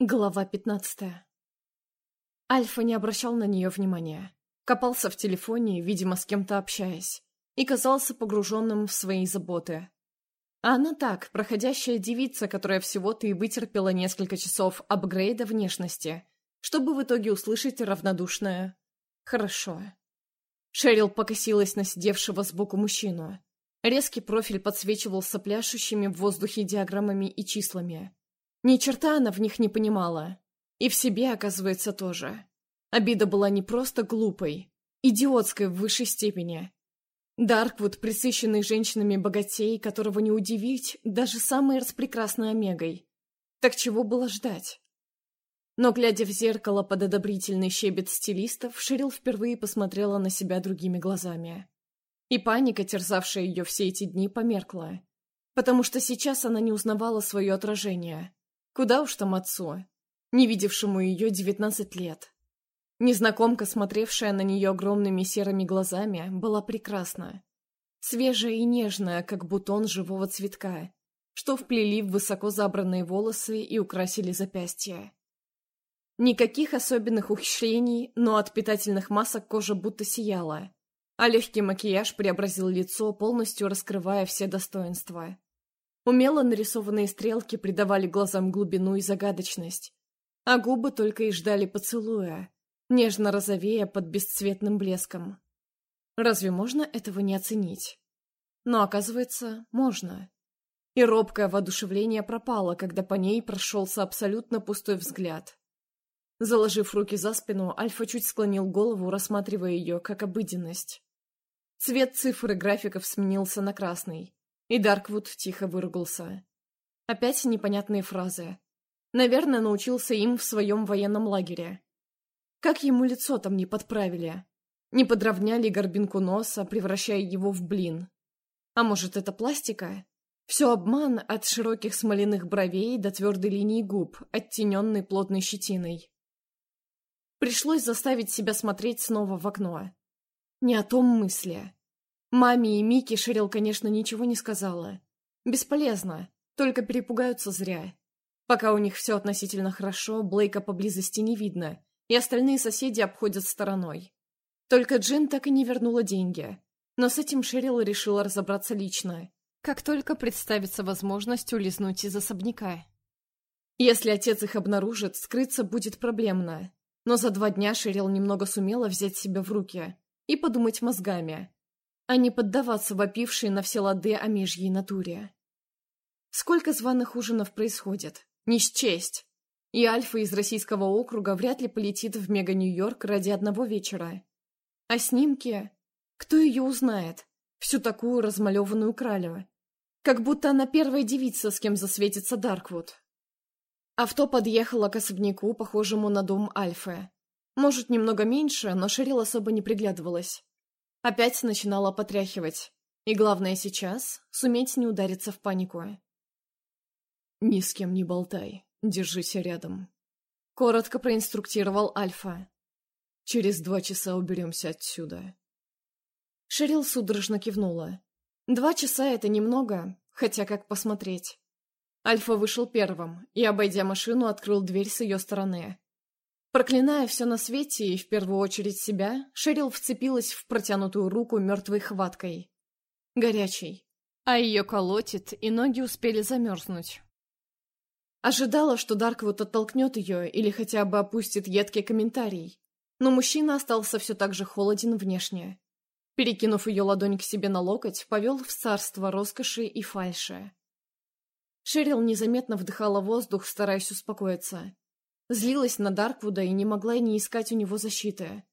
Глава пятнадцатая. Альфа не обращал на нее внимания. Копался в телефоне, видимо, с кем-то общаясь, и казался погруженным в свои заботы. А она так, проходящая девица, которая всего-то и вытерпела несколько часов апгрейда внешности, чтобы в итоге услышать равнодушное «хорошо». Шерил покосилась на сидевшего сбоку мужчину. Резкий профиль подсвечивался пляшущими в воздухе диаграммами и числами. Ни черта она в них не понимала. И в себе, оказывается, тоже. Обида была не просто глупой, идиотской в высшей степени. Дарквуд, присыщенный женщинами богатей, которого не удивить даже самой распрекрасной Омегой. Так чего было ждать? Но, глядя в зеркало под одобрительный щебет стилистов, Ширил впервые посмотрела на себя другими глазами. И паника, терзавшая ее все эти дни, померкла. Потому что сейчас она не узнавала свое отражение. Куда уж там отцу, не видевшему ее девятнадцать лет. Незнакомка, смотревшая на нее огромными серыми глазами, была прекрасна. Свежая и нежная, как бутон живого цветка, что вплели в высоко забранные волосы и украсили запястья. Никаких особенных ухищрений, но от питательных масок кожа будто сияла, а легкий макияж преобразил лицо, полностью раскрывая все достоинства. Умело нарисованные стрелки придавали глазам глубину и загадочность, а губы только и ждали поцелуя, нежно розовея под бесцветным блеском. Разве можно этого не оценить? Но, оказывается, можно. И робкое воодушевление пропало, когда по ней прошелся абсолютно пустой взгляд. Заложив руки за спину, Альфа чуть склонил голову, рассматривая ее как обыденность. Цвет цифр и графиков сменился на красный. И Дарквуд тихо выругался. Опять непонятные фразы. Наверное, научился им в своем военном лагере. Как ему лицо там не подправили? Не подровняли горбинку носа, превращая его в блин? А может, это пластика? Все обман от широких смоляных бровей до твердой линии губ, оттененной плотной щетиной. Пришлось заставить себя смотреть снова в окно. Не о том мысли. Маме и Мике Шерил, конечно, ничего не сказала. Бесполезно, только перепугаются зря. Пока у них все относительно хорошо, Блейка поблизости не видно, и остальные соседи обходят стороной. Только Джин так и не вернула деньги. Но с этим Шерил решила разобраться лично, как только представится возможность улизнуть из особняка. Если отец их обнаружит, скрыться будет проблемно. Но за два дня Шерил немного сумела взять себя в руки и подумать мозгами а не поддаваться вопившей на все лады о межьей натуре. Сколько званых ужинов происходит? Не счесть. И Альфа из российского округа вряд ли полетит в мега-Нью-Йорк ради одного вечера. А снимки? Кто ее узнает? Всю такую размалеванную кралю. Как будто она первая девица, с кем засветится Дарквуд. Авто подъехало к особняку, похожему на дом Альфы. Может, немного меньше, но Шерил особо не приглядывалась. Опять начинала потряхивать. И главное сейчас — суметь не удариться в панику. «Ни с кем не болтай, держись рядом», — коротко проинструктировал Альфа. «Через два часа уберемся отсюда». Шерил судорожно кивнула. Два часа — это немного, хотя как посмотреть. Альфа вышел первым и, обойдя машину, открыл дверь с ее стороны. Проклиная все на свете и в первую очередь себя, Шерил вцепилась в протянутую руку мертвой хваткой. Горячей. А ее колотит, и ноги успели замерзнуть. Ожидала, что Дарквуд оттолкнет ее или хотя бы опустит едкий комментарий. Но мужчина остался все так же холоден внешне. Перекинув ее ладонь к себе на локоть, повел в царство роскоши и фальши. Шерил незаметно вдыхала воздух, стараясь успокоиться. Злилась на Дарквуда и не могла не искать у него защиты.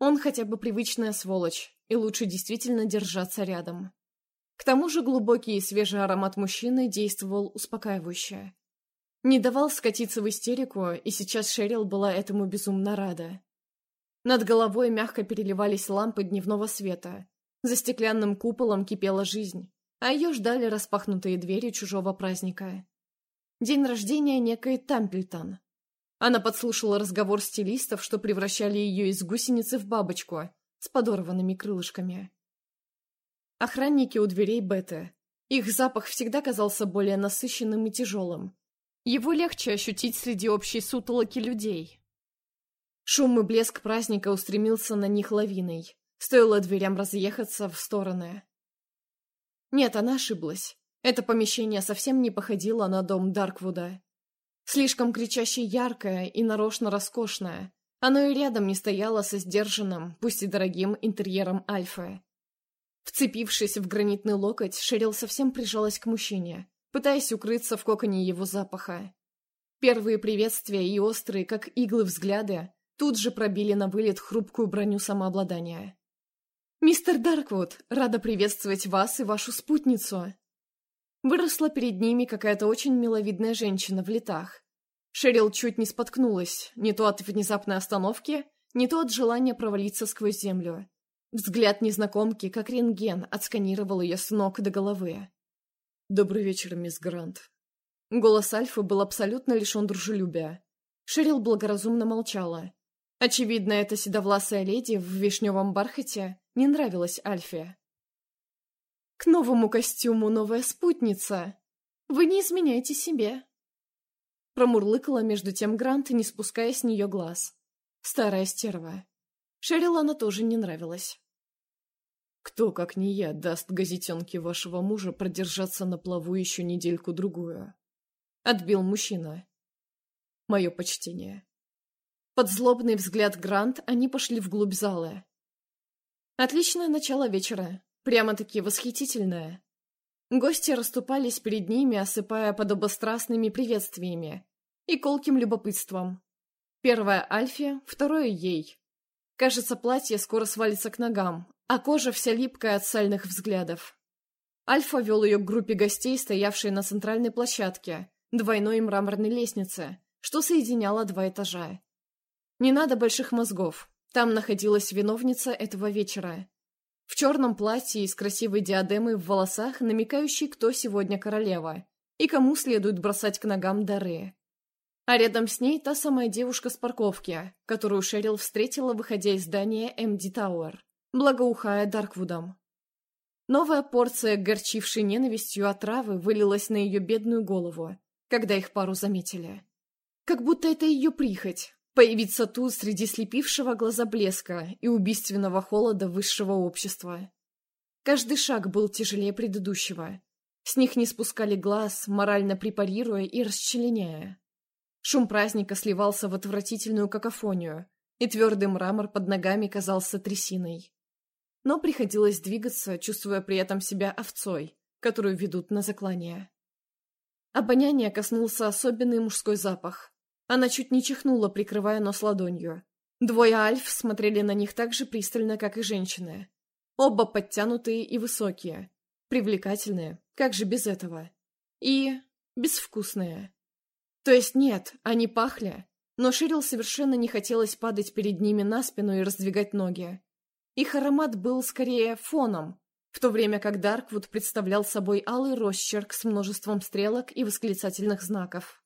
Он хотя бы привычная сволочь, и лучше действительно держаться рядом. К тому же глубокий и свежий аромат мужчины действовал успокаивающе. Не давал скатиться в истерику, и сейчас Шерил была этому безумно рада. Над головой мягко переливались лампы дневного света. За стеклянным куполом кипела жизнь, а ее ждали распахнутые двери чужого праздника. День рождения некой Тампельтон, она подслушала разговор стилистов, что превращали ее из гусеницы в бабочку с подорванными крылышками. Охранники у дверей Беты. Их запах всегда казался более насыщенным и тяжелым. его легче ощутить среди общей сутолоки людей. Шум и блеск праздника устремился на них лавиной. Стоило дверям разъехаться в стороны. Нет, она ошиблась. Это помещение совсем не походило на дом Дарквуда. Слишком кричаще яркое и нарочно роскошное. Оно и рядом не стояло со сдержанным, пусть и дорогим, интерьером Альфы. Вцепившись в гранитный локоть, Шерил совсем прижалась к мужчине, пытаясь укрыться в коконе его запаха. Первые приветствия и острые, как иглы взгляды, тут же пробили на вылет хрупкую броню самообладания. «Мистер Дарквуд, рада приветствовать вас и вашу спутницу!» Выросла перед ними какая-то очень миловидная женщина в летах. Шерил чуть не споткнулась, не то от внезапной остановки, не то от желания провалиться сквозь землю. Взгляд незнакомки, как рентген, отсканировал ее с ног до головы. «Добрый вечер, мисс Грант». Голос Альфы был абсолютно лишен дружелюбия. Шерил благоразумно молчала. Очевидно, эта седовласая леди в вишневом бархате не нравилась Альфе. «К новому костюму новая спутница. Вы не изменяйте себе». Промурлыкала между тем Грант, не спуская с нее глаз. Старая стерва. Шерил она тоже не нравилась. Кто, как не я, даст газетенке вашего мужа продержаться на плаву еще недельку-другую? Отбил мужчина. Мое почтение. Под злобный взгляд Грант они пошли вглубь зала. Отличное начало вечера. Прямо-таки восхитительное. Гости расступались перед ними, осыпая подобострастными приветствиями и колким любопытством. Первое Альфе, второе ей. Кажется, платье скоро свалится к ногам, а кожа вся липкая от сальных взглядов. Альфа вел ее к группе гостей, стоявшей на центральной площадке, двойной мраморной лестнице, что соединяло два этажа. Не надо больших мозгов. Там находилась виновница этого вечера. В черном платье и с красивой диадемой в волосах, намекающей, кто сегодня королева, и кому следует бросать к ногам дары. А рядом с ней та самая девушка с парковки, которую Шерил встретила, выходя из здания МД Тауэр, благоухая Дарквудом. Новая порция, горчившей ненавистью отравы, вылилась на ее бедную голову, когда их пару заметили. Как будто это ее прихоть, появиться тут среди слепившего глаза блеска и убийственного холода высшего общества. Каждый шаг был тяжелее предыдущего. С них не спускали глаз, морально препарируя и расчленяя. Шум праздника сливался в отвратительную какофонию, и твердый мрамор под ногами казался трясиной. Но приходилось двигаться, чувствуя при этом себя овцой, которую ведут на заклание. Обоняние коснулся особенный мужской запах. Она чуть не чихнула, прикрывая нос ладонью. Двое альф смотрели на них так же пристально, как и женщины. Оба подтянутые и высокие. Привлекательные, как же без этого. И безвкусные. То есть нет, они пахли, но Ширил совершенно не хотелось падать перед ними на спину и раздвигать ноги. Их аромат был скорее фоном, в то время как Дарквуд представлял собой алый росчерк с множеством стрелок и восклицательных знаков.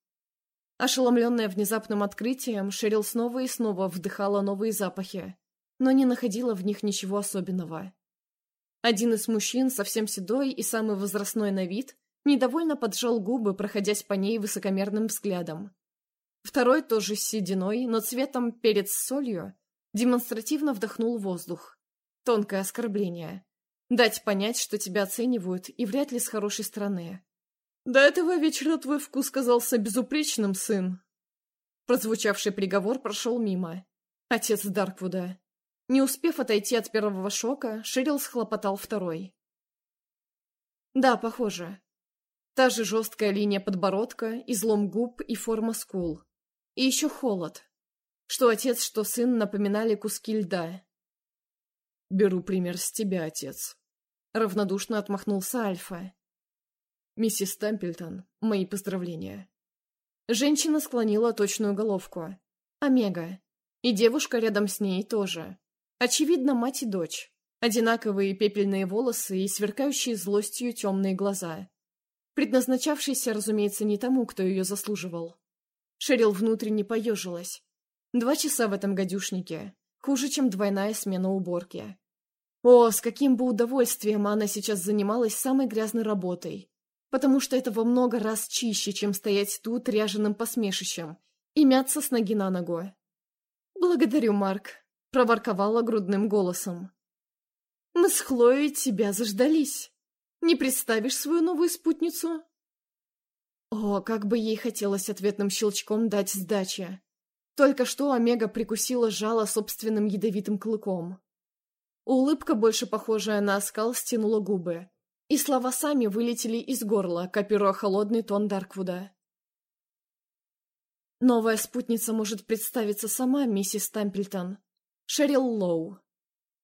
Ошеломленная внезапным открытием, Шерил снова и снова вдыхала новые запахи, но не находила в них ничего особенного. Один из мужчин, совсем седой и самый возрастной на вид, недовольно поджал губы, проходясь по ней высокомерным взглядом. Второй, тоже с сединой, но цветом перец с солью, демонстративно вдохнул воздух. Тонкое оскорбление. Дать понять, что тебя оценивают, и вряд ли с хорошей стороны. «До этого вечера твой вкус казался безупречным, сын!» Прозвучавший приговор прошел мимо. Отец Дарквуда. Не успев отойти от первого шока, Ширил схлопотал второй. Да, похоже. Та же жесткая линия подбородка, излом губ и форма скул. И еще холод. Что отец, что сын напоминали куски льда. «Беру пример с тебя, отец», — равнодушно отмахнулся Альфа. «Миссис Темпельтон, мои поздравления». Женщина склонила точную головку. Омега. И девушка рядом с ней тоже. Очевидно, мать и дочь. Одинаковые пепельные волосы и сверкающие злостью темные глаза предназначавшейся, разумеется, не тому, кто ее заслуживал. Шерил внутренне поежилась. Два часа в этом гадюшнике. Хуже, чем двойная смена уборки. О, с каким бы удовольствием она сейчас занималась самой грязной работой. Потому что это во много раз чище, чем стоять тут ряженым посмешищем и мяться с ноги на ногу. «Благодарю, Марк», — проворковала грудным голосом. «Мы с Хлоей тебя заждались. Не представишь свою новую спутницу?» О, как бы ей хотелось ответным щелчком дать сдачи. Только что Омега прикусила жало собственным ядовитым клыком. Улыбка, больше похожая на оскал, стянула губы. И слова сами вылетели из горла, копируя холодный тон Дарквуда. Новая спутница может представиться сама, миссис Тампельтон. Шерил Лоу.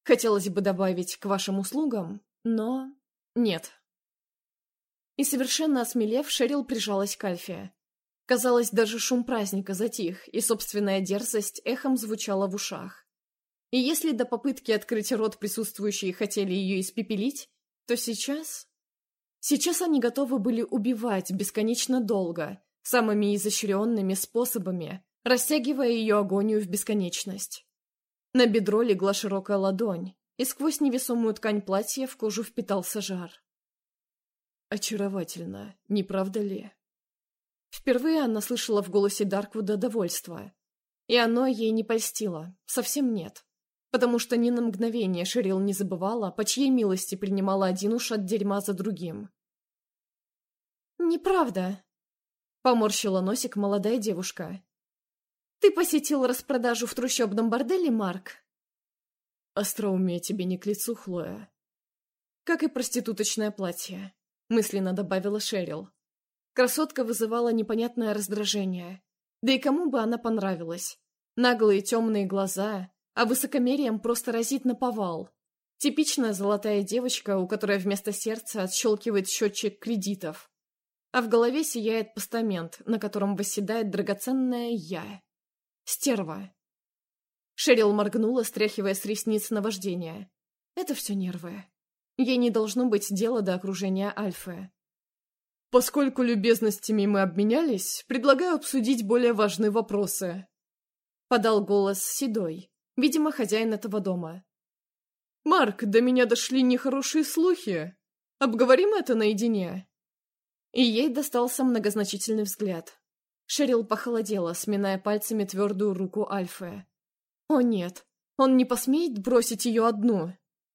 Хотелось бы добавить к вашим услугам, но... нет. И совершенно осмелев, Шерил прижалась к Альфе. Казалось, даже шум праздника затих, и собственная дерзость эхом звучала в ушах. И если до попытки открыть рот присутствующие хотели ее испепелить, то сейчас... Сейчас они готовы были убивать бесконечно долго, самыми изощренными способами, растягивая ее агонию в бесконечность. На бедро легла широкая ладонь, и сквозь невесомую ткань платья в кожу впитался жар. Очаровательно, не правда ли? Впервые она слышала в голосе Дарквуда довольство. И оно ей не польстило, совсем нет потому что ни на мгновение Шерил не забывала, по чьей милости принимала один уж от дерьма за другим. «Неправда», — поморщила носик молодая девушка. «Ты посетил распродажу в трущобном борделе, Марк?» «Остроумие тебе не к лицу, Хлоя». «Как и проституточное платье», — мысленно добавила Шерил. Красотка вызывала непонятное раздражение. Да и кому бы она понравилась? Наглые темные глаза, а высокомерием просто разит на повал. Типичная золотая девочка, у которой вместо сердца отщелкивает счетчик кредитов. А в голове сияет постамент, на котором восседает драгоценная я. Стерва. Шерил моргнула, стряхивая с ресниц наваждение. Это все нервы. Ей не должно быть дела до окружения Альфы. Поскольку любезностями мы обменялись, предлагаю обсудить более важные вопросы. Подал голос Седой. Видимо, хозяин этого дома. «Марк, до меня дошли нехорошие слухи. Обговорим это наедине?» И ей достался многозначительный взгляд. Шерил похолодела, сминая пальцами твердую руку Альфы. «О нет, он не посмеет бросить ее одну!»